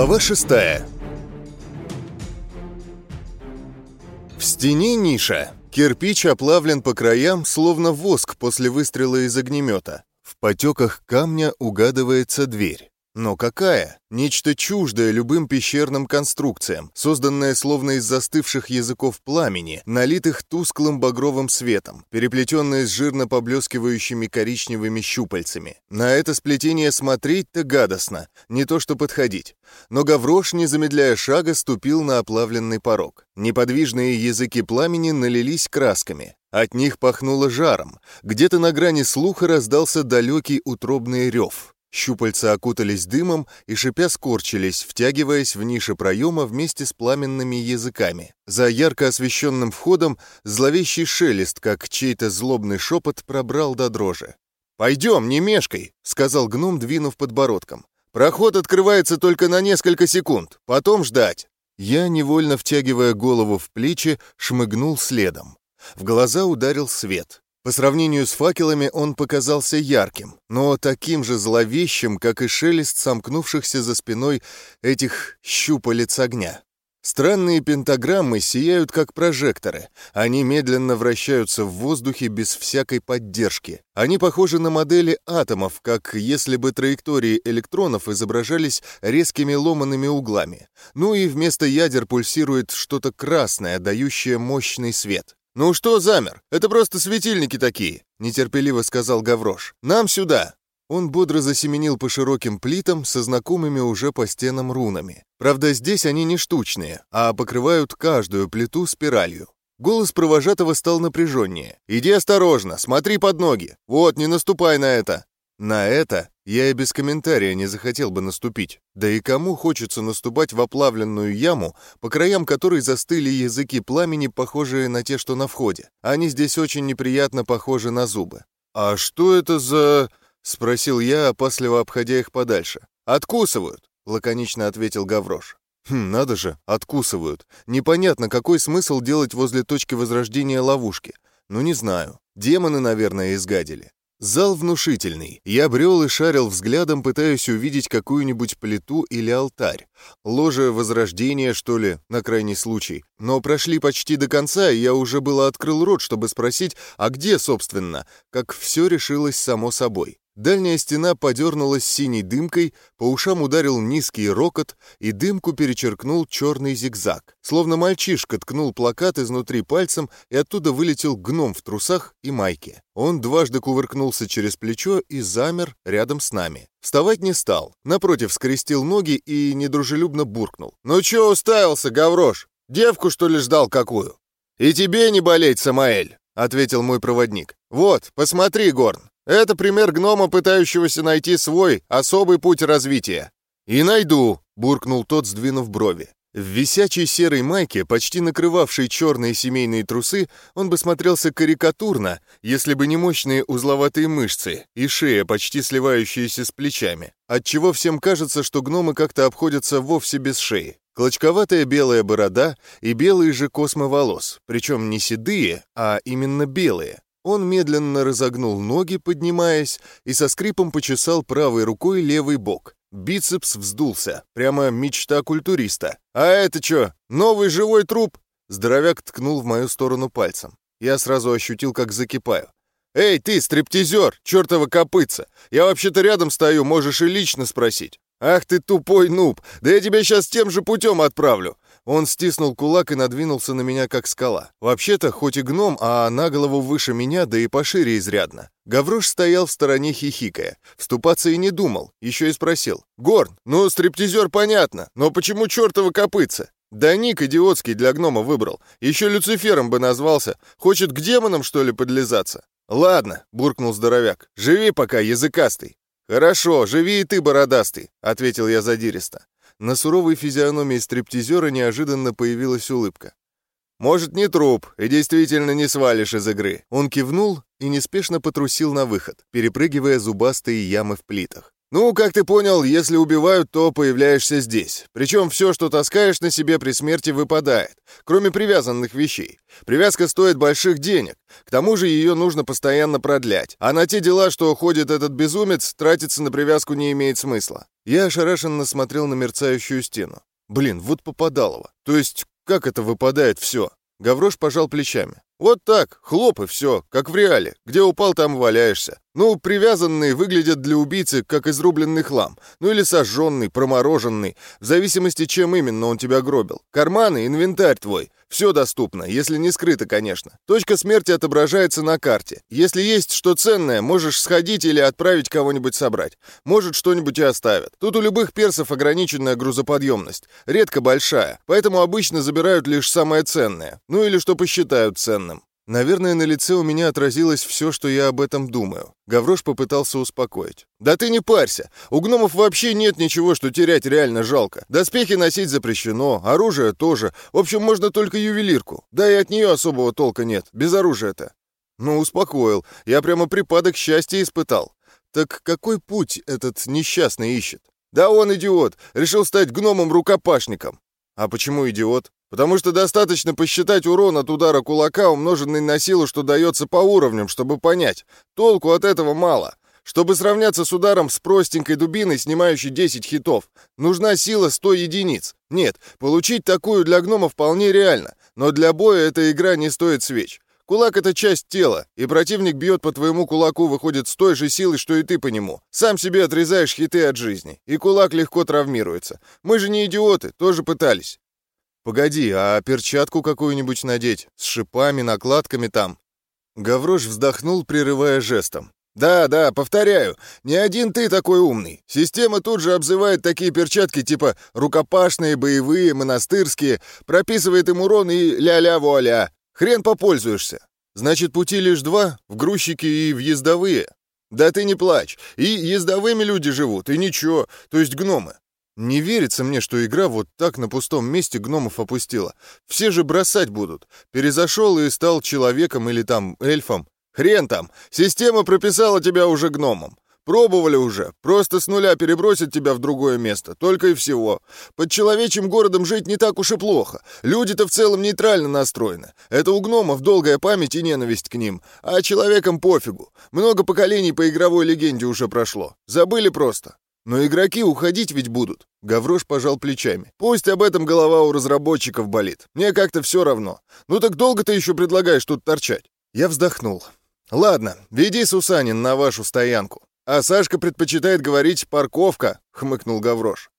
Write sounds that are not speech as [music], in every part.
Глава шестая В стене ниша. Кирпич оплавлен по краям, словно воск после выстрела из огнемета. В потеках камня угадывается дверь. Но какая? Нечто чуждое любым пещерным конструкциям, созданное словно из застывших языков пламени, налитых тусклым багровым светом, переплетенное с жирно поблескивающими коричневыми щупальцами. На это сплетение смотреть-то гадостно, не то что подходить. Но Гаврош, не замедляя шага, ступил на оплавленный порог. Неподвижные языки пламени налились красками. От них пахнуло жаром. Где-то на грани слуха раздался далекий утробный рев. Щупальца окутались дымом и, шипя, скорчились, втягиваясь в ниши проема вместе с пламенными языками. За ярко освещенным входом зловещий шелест, как чей-то злобный шепот, пробрал до дрожи. «Пойдем, не мешкай», — сказал гном, двинув подбородком. «Проход открывается только на несколько секунд, потом ждать». Я, невольно втягивая голову в плечи, шмыгнул следом. В глаза ударил свет. По сравнению с факелами он показался ярким, но таким же зловещим, как и шелест сомкнувшихся за спиной этих щупалец огня. Странные пентаграммы сияют как прожекторы. Они медленно вращаются в воздухе без всякой поддержки. Они похожи на модели атомов, как если бы траектории электронов изображались резкими ломаными углами. Ну и вместо ядер пульсирует что-то красное, дающее мощный свет. «Ну что замер? Это просто светильники такие», — нетерпеливо сказал Гаврош. «Нам сюда!» Он бодро засеменил по широким плитам со знакомыми уже по стенам рунами. Правда, здесь они не штучные, а покрывают каждую плиту спиралью. Голос провожатого стал напряженнее. «Иди осторожно, смотри под ноги. Вот, не наступай на это!» На это я и без комментария не захотел бы наступить. Да и кому хочется наступать в оплавленную яму, по краям которой застыли языки пламени, похожие на те, что на входе. Они здесь очень неприятно похожи на зубы. «А что это за...» — спросил я, опасливо обходя их подальше. «Откусывают», — лаконично ответил Гаврош. «Хм, надо же, откусывают. Непонятно, какой смысл делать возле точки возрождения ловушки. Ну, не знаю. Демоны, наверное, изгадили. Зал внушительный. Я брел и шарил взглядом, пытаясь увидеть какую-нибудь плиту или алтарь. Ложе Возрождения, что ли, на крайний случай. Но прошли почти до конца, и я уже было открыл рот, чтобы спросить, а где, собственно, как все решилось само собой. Дальняя стена подернулась синей дымкой, по ушам ударил низкий рокот, и дымку перечеркнул черный зигзаг. Словно мальчишка ткнул плакат изнутри пальцем, и оттуда вылетел гном в трусах и майке. Он дважды кувыркнулся через плечо и замер рядом с нами. Вставать не стал, напротив скрестил ноги и недружелюбно буркнул. «Ну чё уставился, Гаврош? Девку, что ли, ждал какую?» «И тебе не болеть, Самаэль!» — ответил мой проводник. «Вот, посмотри, Горн, это пример гнома, пытающегося найти свой особый путь развития. «И найду», — буркнул тот, сдвинув брови. В висячей серой майке, почти накрывавшей черные семейные трусы, он бы смотрелся карикатурно, если бы не мощные узловатые мышцы и шея, почти сливающиеся с плечами, отчего всем кажется, что гномы как-то обходятся вовсе без шеи. Клочковатая белая борода и белые же космы волос, причем не седые, а именно белые. Он медленно разогнул ноги, поднимаясь, и со скрипом почесал правой рукой левый бок. Бицепс вздулся. Прямо мечта культуриста. «А это что, новый живой труп?» Здоровяк ткнул в мою сторону пальцем. Я сразу ощутил, как закипаю. «Эй, ты, стриптизер, чертова копытца! Я вообще-то рядом стою, можешь и лично спросить». «Ах ты тупой нуб! Да я тебя сейчас тем же путем отправлю! Он стиснул кулак и надвинулся на меня, как скала. Вообще-то, хоть и гном, а на голову выше меня, да и пошире изрядно. Гаврош стоял в стороне хихикая. Вступаться и не думал. Еще и спросил. «Горн, ну, стриптизер понятно, но почему чертова копытца?» «Да ник идиотский для гнома выбрал. Еще Люцифером бы назвался. Хочет к демонам, что ли, подлизаться?» «Ладно», — буркнул здоровяк. «Живи пока, языкастый». «Хорошо, живи и ты, бородастый», — ответил я задиристо. На суровой физиономии стриптизера неожиданно появилась улыбка. «Может, не труп, и действительно не свалишь из игры». Он кивнул и неспешно потрусил на выход, перепрыгивая зубастые ямы в плитах. Ну, как ты понял, если убивают, то появляешься здесь. Причем все, что таскаешь на себе при смерти, выпадает, кроме привязанных вещей. Привязка стоит больших денег. К тому же ее нужно постоянно продлять. А на те дела, что ходит этот безумец, тратиться на привязку не имеет смысла. Я ошарашенно смотрел на мерцающую стену. Блин, вот попадалово. То есть, как это выпадает все? Гаврош пожал плечами. Вот так, хлоп и все, как в реале. Где упал, там валяешься. Ну, привязанные выглядят для убийцы, как изрубленный хлам. Ну или сожженный, промороженный. В зависимости, чем именно он тебя гробил. Карманы, инвентарь твой. Все доступно, если не скрыто, конечно. Точка смерти отображается на карте. Если есть что ценное, можешь сходить или отправить кого-нибудь собрать. Может, что-нибудь и оставят. Тут у любых персов ограниченная грузоподъемность. Редко большая. Поэтому обычно забирают лишь самое ценное. Ну или что посчитают ценным. Наверное, на лице у меня отразилось все, что я об этом думаю. Гаврош попытался успокоить. «Да ты не парься! У гномов вообще нет ничего, что терять реально жалко. Доспехи носить запрещено, оружие тоже. В общем, можно только ювелирку. Да и от нее особого толка нет, без оружия-то». «Ну, успокоил. Я прямо припадок счастья испытал. Так какой путь этот несчастный ищет?» «Да он идиот! Решил стать гномом-рукопашником!» «А почему идиот?» Потому что достаточно посчитать урон от удара кулака, умноженный на силу, что дается по уровням, чтобы понять. Толку от этого мало. Чтобы сравняться с ударом с простенькой дубиной, снимающей 10 хитов, нужна сила 100 единиц. Нет, получить такую для гнома вполне реально, но для боя эта игра не стоит свеч. Кулак — это часть тела, и противник бьет по твоему кулаку, выходит с той же силой, что и ты по нему. Сам себе отрезаешь хиты от жизни, и кулак легко травмируется. Мы же не идиоты, тоже пытались. «Погоди, а перчатку какую-нибудь надеть? С шипами, накладками там?» Гаврош вздохнул, прерывая жестом. «Да, да, повторяю, не один ты такой умный. Система тут же обзывает такие перчатки типа рукопашные, боевые, монастырские, прописывает им урон и ля-ля-вуаля. Хрен попользуешься. Значит, пути лишь два — в грузчики и в ездовые. Да ты не плачь, и ездовыми люди живут, и ничего, то есть гномы. Не верится мне, что игра вот так на пустом месте гномов опустила. Все же бросать будут. Перезашел и стал человеком или там эльфом. Хрен там, система прописала тебя уже гномом. Пробовали уже, просто с нуля перебросить тебя в другое место, только и всего. Под человечьим городом жить не так уж и плохо. Люди-то в целом нейтрально настроены. Это у гномов долгая память и ненависть к ним, а человекам пофигу. Много поколений по игровой легенде уже прошло. Забыли просто. Но игроки уходить ведь будут. Гаврош пожал плечами. Пусть об этом голова у разработчиков болит. Мне как-то все равно. Ну так долго ты еще предлагаешь тут торчать? Я вздохнул. Ладно, веди Сусанин на вашу стоянку. А Сашка предпочитает говорить «парковка», — хмыкнул Гаврош.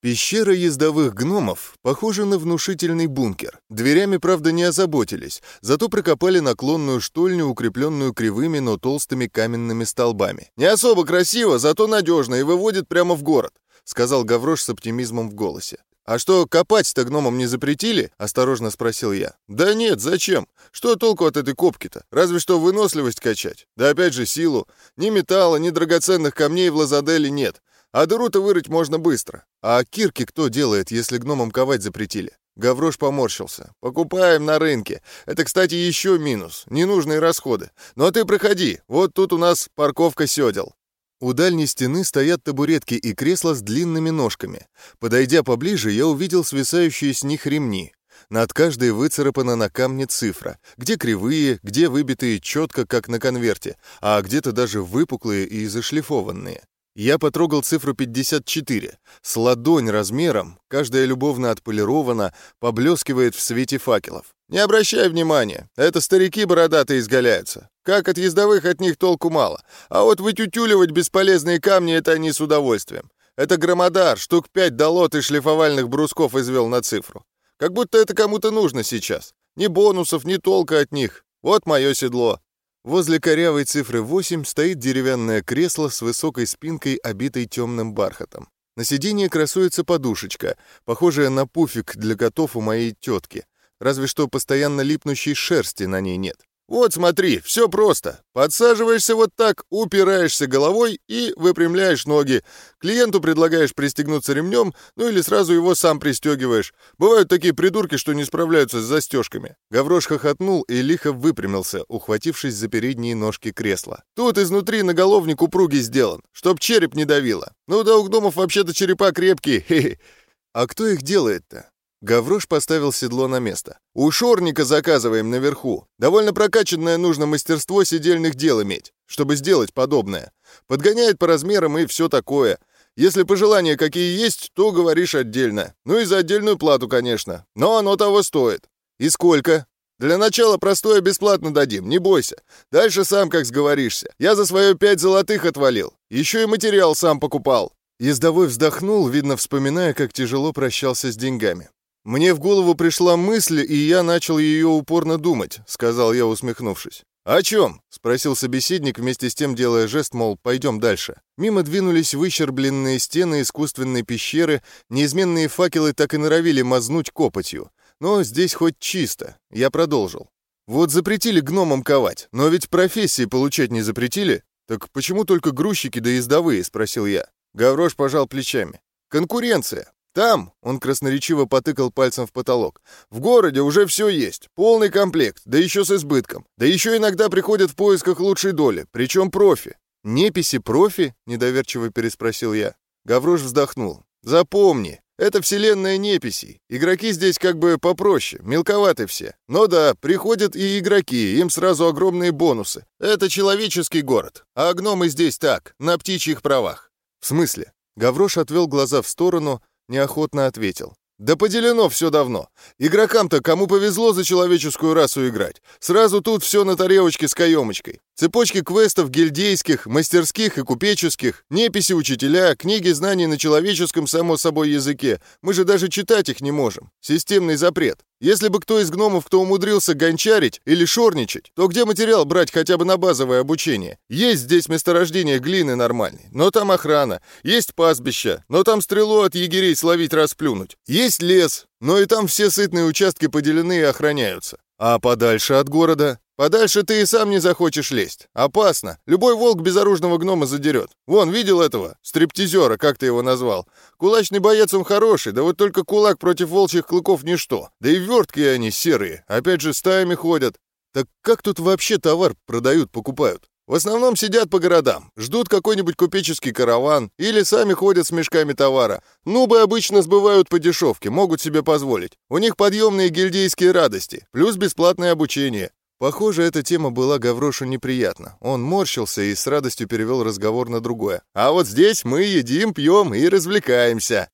Пещера ездовых гномов похожа на внушительный бункер. Дверями, правда, не озаботились, зато прикопали наклонную штольню, укрепленную кривыми, но толстыми каменными столбами. «Не особо красиво, зато надежно и выводит прямо в город», — сказал Гаврош с оптимизмом в голосе. «А что, копать-то гномам не запретили?» — осторожно спросил я. «Да нет, зачем? Что толку от этой копки-то? Разве что выносливость качать. Да опять же силу. Ни металла, ни драгоценных камней в Лазадели нет. А дыру-то вырыть можно быстро. А кирки кто делает, если гномам ковать запретили? Гаврош поморщился. «Покупаем на рынке. Это, кстати, еще минус. Ненужные расходы. Но ты проходи. Вот тут у нас парковка сёдел». У дальней стены стоят табуретки и кресла с длинными ножками. Подойдя поближе, я увидел свисающие с них ремни. Над каждой выцарапана на камне цифра. Где кривые, где выбитые четко, как на конверте, а где-то даже выпуклые и зашлифованные. Я потрогал цифру 54. С ладонь размером, каждая любовно отполирована, поблескивает в свете факелов. Не обращай внимания, это старики бородатые изгаляются. Как от ездовых от них толку мало. А вот вытютюливать бесполезные камни — это они с удовольствием. Это громодар, штук пять долот и шлифовальных брусков извел на цифру. Как будто это кому-то нужно сейчас. Ни бонусов, ни толка от них. Вот мое седло. Возле корявой цифры 8 стоит деревянное кресло с высокой спинкой, обитой темным бархатом. На сиденье красуется подушечка, похожая на пуфик для котов у моей тетки, разве что постоянно липнущей шерсти на ней нет. Вот смотри, все просто. Подсаживаешься вот так, упираешься головой и выпрямляешь ноги. Клиенту предлагаешь пристегнуться ремнем, ну или сразу его сам пристегиваешь. Бывают такие придурки, что не справляются с застежками. Гаврош хохотнул и лихо выпрямился, ухватившись за передние ножки кресла. Тут изнутри наголовник упругий сделан, чтоб череп не давило. Ну да у гномов вообще-то черепа крепкие. [laughs] А кто их делает-то? Гаврош поставил седло на место. «У шорника заказываем наверху. Довольно прокачанное нужно мастерство сидельных дел иметь, чтобы сделать подобное. Подгоняет по размерам и все такое. Если пожелания какие есть, то говоришь отдельно. Ну и за отдельную плату, конечно. Но оно того стоит. И сколько? Для начала простое бесплатно дадим, не бойся. Дальше сам как сговоришься. Я за свое пять золотых отвалил. Еще и материал сам покупал». Ездовой вздохнул, видно, вспоминая, как тяжело прощался с деньгами. «Мне в голову пришла мысль, и я начал ее упорно думать», — сказал я, усмехнувшись. «О чем?» — спросил собеседник, вместе с тем делая жест, мол, пойдем дальше. Мимо двинулись выщербленные стены искусственной пещеры, неизменные факелы так и норовили мазнуть копотью. Но здесь хоть чисто. Я продолжил. «Вот запретили гномам ковать, но ведь профессии получать не запретили. Так почему только грузчики да ездовые?» — спросил я. Гаврош пожал плечами. «Конкуренция. Там, он красноречиво потыкал пальцем в потолок, в городе уже все есть, полный комплект, да еще с избытком. Да еще иногда приходят в поисках лучшей доли, причем профи. «Неписи профи?» — недоверчиво переспросил я. Гаврош вздохнул. «Запомни, это вселенная неписей. Игроки здесь как бы попроще, мелковаты все. Но да, приходят и игроки, им сразу огромные бонусы. Это человеческий город, а гномы здесь так, на птичьих правах». «В смысле?» Гаврош отвел глаза в сторону, неохотно ответил. «Да поделено все давно. Игрокам-то кому повезло за человеческую расу играть. Сразу тут все на тарелочке с каемочкой. Цепочки квестов гильдейских, мастерских и купеческих, неписи учителя, книги знаний на человеческом, само собой, языке. Мы же даже читать их не можем. Системный запрет. Если бы кто из гномов, кто умудрился гончарить или шорничать, то где материал брать хотя бы на базовое обучение? Есть здесь месторождение глины нормальной, но там охрана. Есть пастбище, но там стрелу от егерей словить расплюнуть. Есть лес, но и там все сытные участки поделены и охраняются. А подальше от города? Подальше ты и сам не захочешь лезть. Опасно. Любой волк безоружного гнома задерет. Вон, видел этого? Стриптизера, как ты его назвал. Кулачный боец он хороший, да вот только кулак против волчьих клыков ничто. Да и вертки они серые. Опять же, стаями ходят. Так как тут вообще товар продают, покупают? В основном сидят по городам, ждут какой-нибудь купеческий караван или сами ходят с мешками товара. Нубы обычно сбывают по дешевке, могут себе позволить. У них подъемные гильдейские радости, плюс бесплатное обучение. Похоже, эта тема была Гаврошу неприятна. Он морщился и с радостью перевел разговор на другое. «А вот здесь мы едим, пьем и развлекаемся».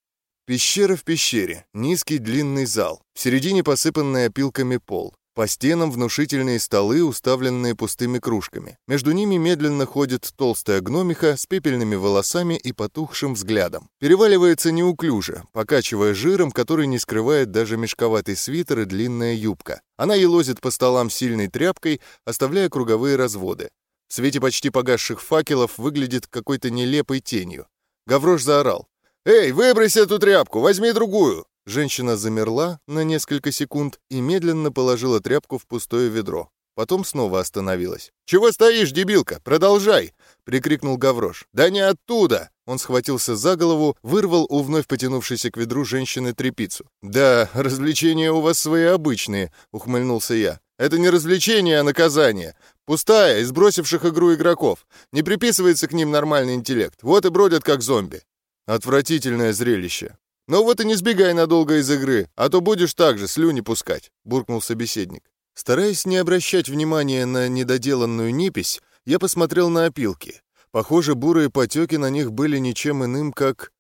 Пещера в пещере, низкий длинный зал, в середине посыпанный опилками пол. По стенам внушительные столы, уставленные пустыми кружками. Между ними медленно ходит толстая гномиха с пепельными волосами и потухшим взглядом. Переваливается неуклюже, покачивая жиром, который не скрывает даже мешковатый свитер и длинная юбка. Она елозит по столам сильной тряпкой, оставляя круговые разводы. В свете почти погасших факелов выглядит какой-то нелепой тенью. Гаврош заорал. «Эй, выбрось эту тряпку, возьми другую!» Женщина замерла на несколько секунд и медленно положила тряпку в пустое ведро. Потом снова остановилась. «Чего стоишь, дебилка? Продолжай!» — прикрикнул Гаврош. «Да не оттуда!» Он схватился за голову, вырвал у вновь потянувшейся к ведру женщины трепицу. «Да, развлечения у вас свои обычные», — ухмыльнулся я. «Это не развлечение, а наказание. Пустая, из бросивших игру игроков. Не приписывается к ним нормальный интеллект. Вот и бродят как зомби». «Отвратительное зрелище», «Ну вот и не сбегай надолго из игры, а то будешь так же слюни пускать», — буркнул собеседник. Стараясь не обращать внимания на недоделанную непись, я посмотрел на опилки. Похоже, бурые потеки на них были ничем иным, как...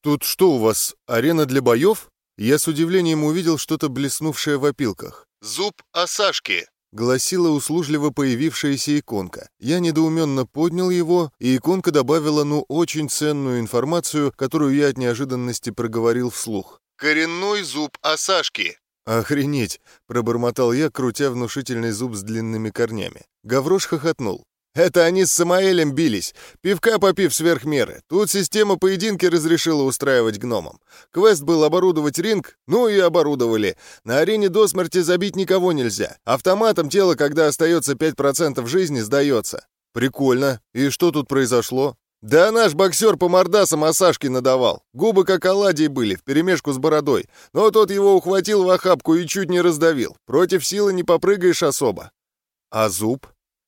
«Тут что у вас, арена для боев?» Я с удивлением увидел что-то блеснувшее в опилках. «Зуб Осашки», гласила услужливо появившаяся иконка. Я недоуменно поднял его, и иконка добавила ну очень ценную информацию, которую я от неожиданности проговорил вслух. «Коренной зуб Осашки». «Охренеть!» — пробормотал я, крутя внушительный зуб с длинными корнями. Гаврош хохотнул. Это они с Самаэлем бились, пивка попив сверх меры. Тут система поединки разрешила устраивать гномам. Квест был оборудовать ринг, ну и оборудовали. На арене до смерти забить никого нельзя. Автоматом тело, когда остается 5% жизни, сдается. Прикольно. И что тут произошло? Да наш боксер по мордасам Осашке надавал. Губы как оладьи были, вперемешку с бородой. Но тот его ухватил в охапку и чуть не раздавил. Против силы не попрыгаешь особо. А зуб?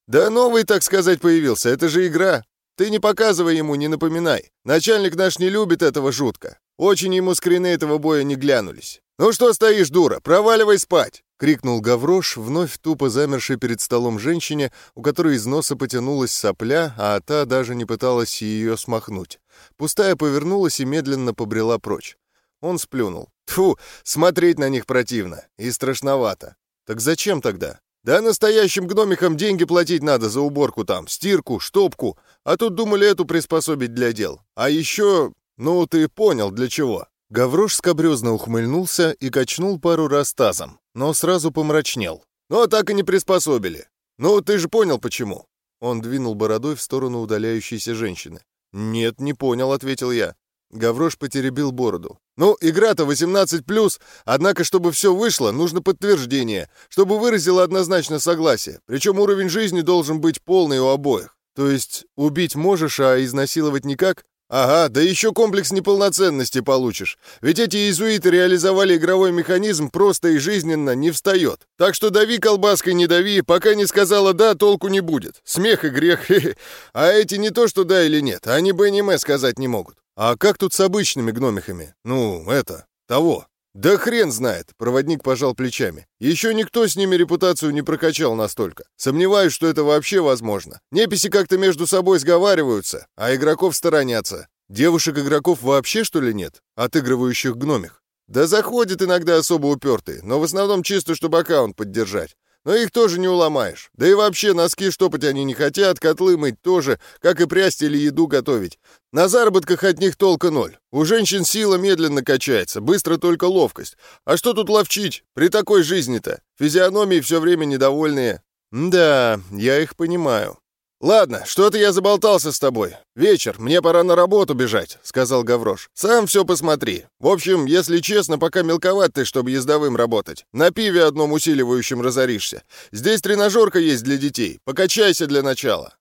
Да новый, так сказать, появился. Это же игра. Ты не показывай ему, не напоминай. Начальник наш не любит этого жутко. Очень ему скрины этого боя не глянулись. «Ну что стоишь, дура? Проваливай спать!» — крикнул Гаврош, вновь тупо замерший перед столом женщине, у которой из носа потянулась сопля, а та даже не пыталась ее смахнуть. Пустая повернулась и медленно побрела прочь. Он сплюнул. Тфу, смотреть на них противно и страшновато. Так зачем тогда? Да настоящим гномикам деньги платить надо за уборку там, стирку, штопку, а тут думали эту приспособить для дел. А еще, ну ты понял для чего. Гаврош скобрезно ухмыльнулся и качнул пару раз тазом, но сразу помрачнел. «Но так и не приспособили. Ну, ты же понял, почему?» Он двинул бородой в сторону удаляющейся женщины. «Нет, не понял», — ответил я. Гаврош потеребил бороду. «Ну, игра-то 18+, однако, чтобы все вышло, нужно подтверждение, чтобы выразило однозначно согласие. Причем уровень жизни должен быть полный у обоих. То есть убить можешь, а изнасиловать никак? «Ага, да еще комплекс неполноценности получишь. Ведь эти иезуиты реализовали игровой механизм просто и жизненно не встает. Так что дави колбаской, не дави, пока не сказала «да», толку не будет. Смех и грех. [laughs] А эти не то что «да» или «нет», они бы аниме сказать не могут. А как тут с обычными гномихами? Ну, это, того. «Да хрен знает», — проводник пожал плечами. «Еще никто с ними репутацию не прокачал настолько. Сомневаюсь, что это вообще возможно. Неписи как-то между собой сговариваются, а игроков сторонятся. Девушек-игроков вообще, что ли, нет? Отыгрывающих гномих? Да заходят иногда особо упертые, но в основном чисто, чтобы аккаунт поддержать. Но их тоже не уломаешь. Да и вообще носки штопать они не хотят, котлы мыть тоже, как и прясть или еду готовить. На заработках от них толка ноль. У женщин сила медленно качается, быстро только ловкость. А что тут ловчить при такой жизни-то? Физиономии все время недовольные. Да, я их понимаю. «Ладно, что-то я заболтался с тобой. Вечер, мне пора на работу бежать», — сказал Гаврош. «Сам все посмотри. В общем, если честно, пока мелковат ты, чтобы ездовым работать. На пиве одном усиливающем разоришься. Здесь тренажерка есть для детей. Покачайся для начала».